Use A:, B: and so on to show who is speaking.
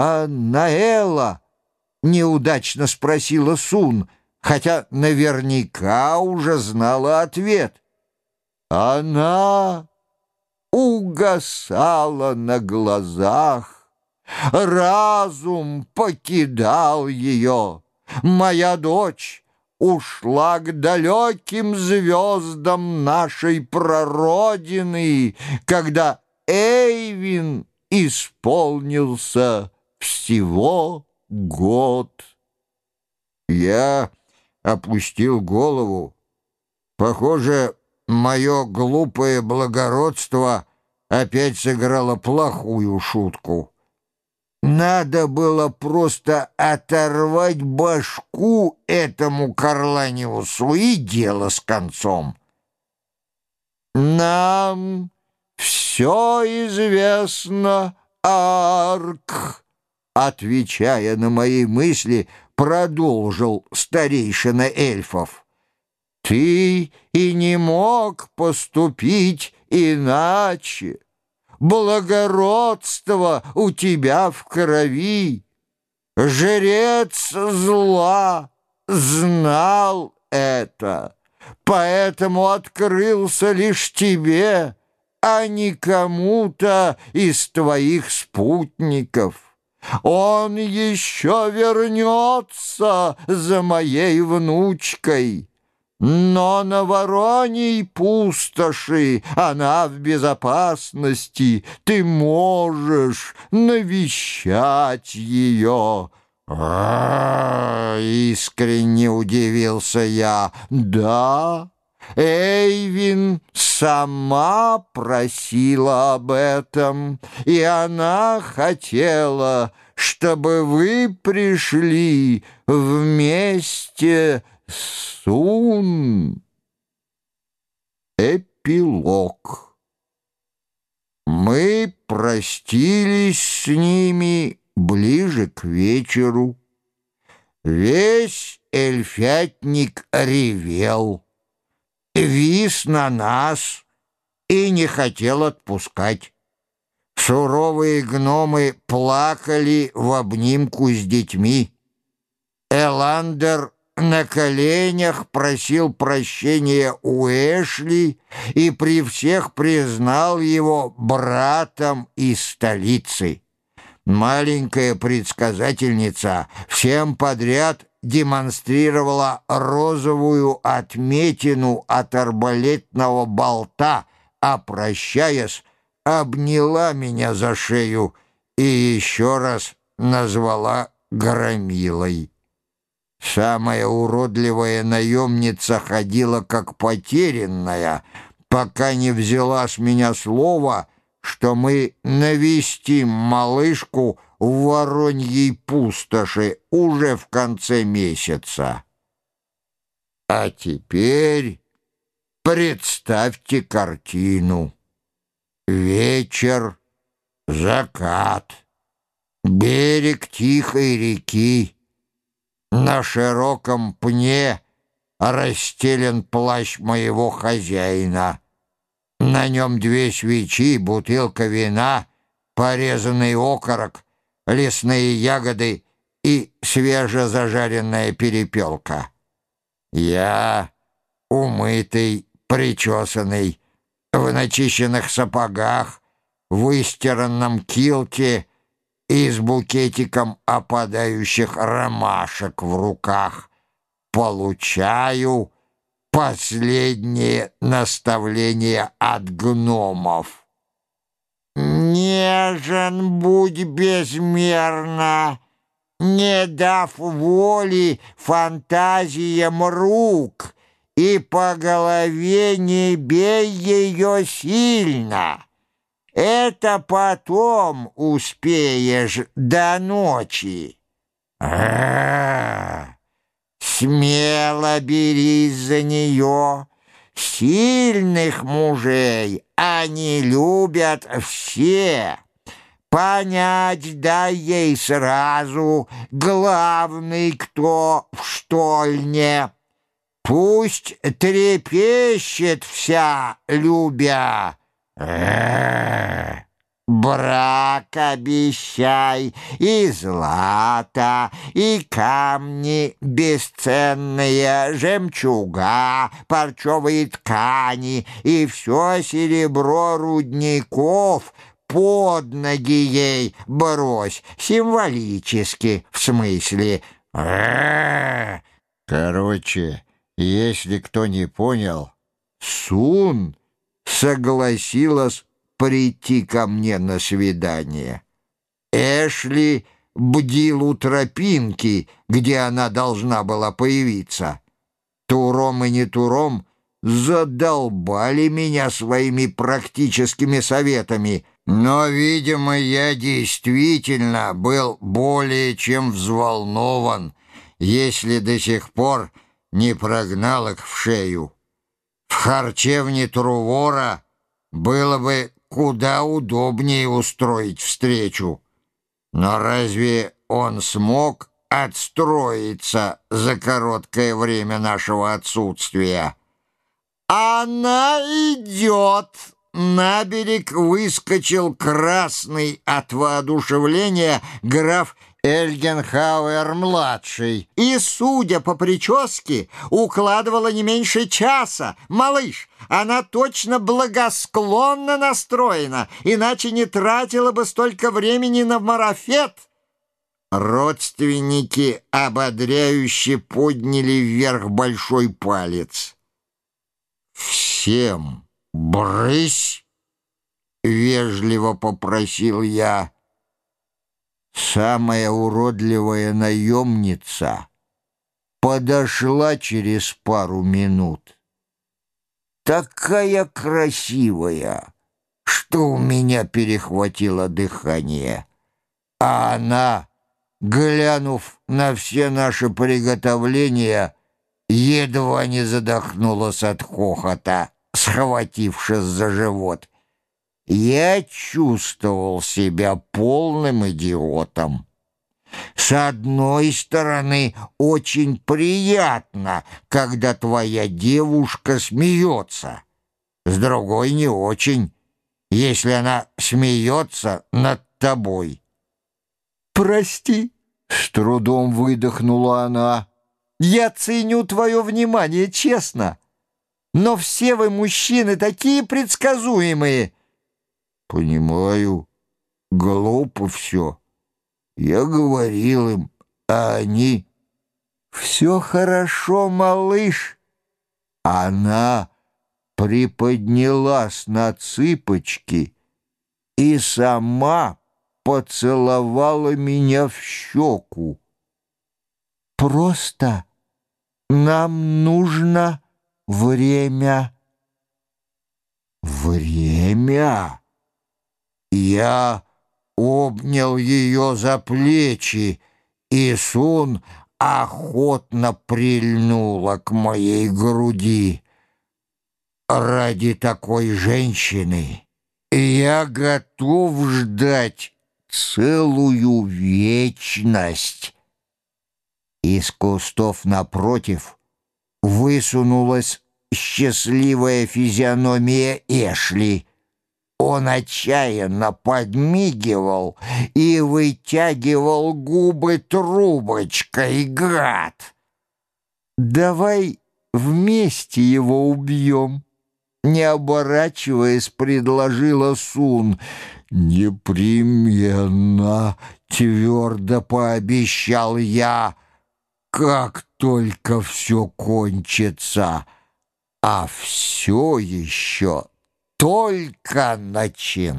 A: «А Наэла?» — неудачно спросила Сун, хотя наверняка уже знала ответ. Она угасала на глазах, разум покидал ее. Моя дочь ушла к далеким звездам нашей прародины, когда Эйвин исполнился всего год. Я опустил голову. Похоже, мое глупое благородство опять сыграло плохую шутку. Надо было просто оторвать башку этому Карланиусу и дело с концом. Нам все известно, Арк, отвечая на мои мысли, продолжил старейшина эльфов. Ты и не мог поступить иначе благородство у тебя в крови. Жрец зла знал это, поэтому открылся лишь тебе, а не кому-то из твоих спутников. Он еще вернется за моей внучкой». Но на Вороней пустоши она в безопасности, ты можешь навещать ее. А, -а, -а искренне удивился я. Да, Эйвин сама просила об этом, и она хотела, чтобы вы пришли вместе Сун. Эпилог. Мы простились с ними ближе к вечеру. Весь эльфятник ревел, вис на нас и не хотел отпускать. Суровые гномы плакали в обнимку с детьми. Эландер на коленях просил прощения у Эшли и при всех признал его братом из столицы. Маленькая предсказательница всем подряд демонстрировала розовую отметину от арбалетного болта, а, прощаясь, обняла меня за шею и еще раз назвала громилой. Самая уродливая наемница ходила как потерянная, пока не взяла с меня слово, что мы навестим малышку в Вороньей пустоши уже в конце месяца. А теперь представьте картину. Вечер, закат, берег тихой реки, на широком пне расстелен плащ моего хозяина. На нем две свечи, бутылка вина, порезанный окорок, лесные ягоды и свежезажаренная перепелка. Я, умытый, причесанный, в начищенных сапогах, в выстиранном килте — и с букетиком опадающих ромашек в руках получаю последнее наставление от гномов. «Нежен будь безмерно, не дав воли фантазиям рук, и по голове не бей ее сильно». Это потом успеешь до ночи. А, -а, -а смело берись за нее. Сильных мужей они любят все. Понять дай ей сразу, главный кто в штольне. Пусть трепещет вся, любя, Брак обещай, и злато, и камни бесценные, жемчуга, парчевые ткани, и все серебро рудников под ноги ей брось, символически, в смысле. Короче, если кто не понял, Сун согласилась прийти ко мне на свидание. Эшли бдил у тропинки, где она должна была появиться. Туром и не туром задолбали меня своими практическими советами, но, видимо, я действительно был более чем взволнован, если до сих пор не прогнал их в шею. В харчевне Трувора было бы куда удобнее устроить встречу. Но разве он смог отстроиться за короткое время нашего отсутствия? «Она идет!» На берег выскочил красный от воодушевления граф Эльгенхауэр-младший. И, судя по прическе, укладывала не меньше часа. Малыш, она точно благосклонно настроена, иначе не тратила бы столько времени на марафет. Родственники ободряюще подняли вверх большой палец. «Всем брысь!» — вежливо попросил я самая уродливая наемница подошла через пару минут. Такая красивая, что у меня перехватило дыхание. А она, глянув на все наши приготовления, едва не задохнулась от хохота, схватившись за живот — я чувствовал себя полным идиотом. С одной стороны, очень приятно, когда твоя девушка смеется. С другой, не очень, если она смеется над тобой.
B: «Прости», — с трудом выдохнула она, — «я ценю твое внимание, честно. Но все вы, мужчины, такие предсказуемые».
A: Понимаю, глупо все. Я говорил им, а они...
B: Все хорошо, малыш.
A: Она приподнялась на цыпочки и сама поцеловала меня в щеку.
B: Просто нам нужно время.
A: Время? Я обнял ее за плечи, и Сун охотно прильнула к моей груди. Ради такой женщины я готов ждать целую вечность. Из кустов напротив высунулась счастливая физиономия Эшли — он отчаянно подмигивал и вытягивал губы трубочкой, гад.
B: «Давай вместе его убьем», — не оборачиваясь, предложила Сун.
A: «Непременно», — твердо пообещал я, — «как только все кончится, а все еще только начиналось.